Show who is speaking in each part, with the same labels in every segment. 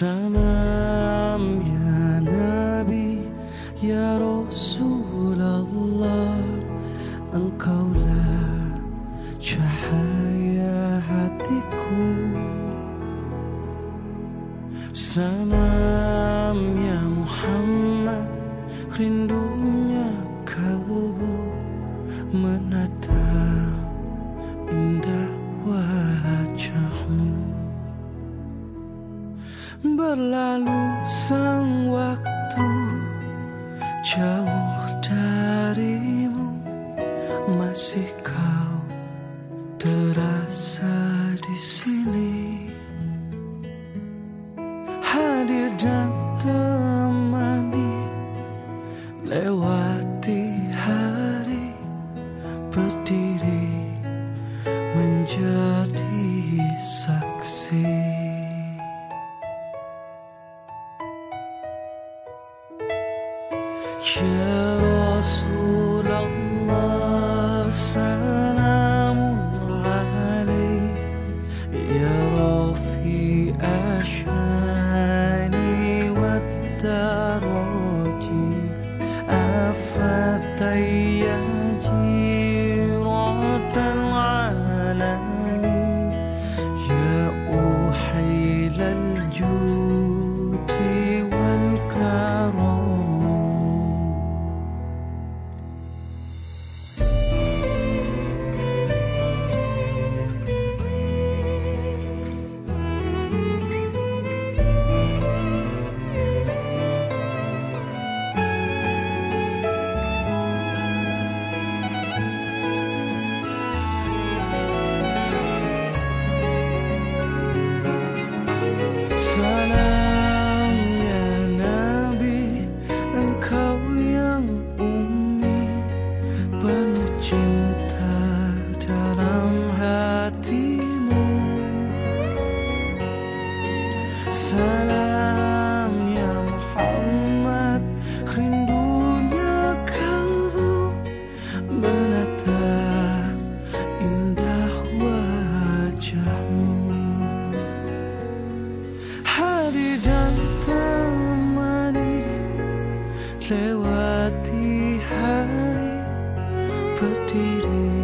Speaker 1: Salam ya Nabi ya Rasulullah Engkaulah cahaya hatiku. Salam ya Muhammad rindunya Berlalu sang waktu Jauh darimu Masih kau terasa Ya cinta dalam hatimu. Salam ya Muhammad Rindunya kalbu Menatap indah wajahmu. Hadir dan temani Lewati hari Berdiri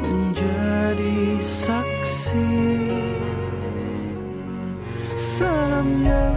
Speaker 1: menjadi saksi. Salam ya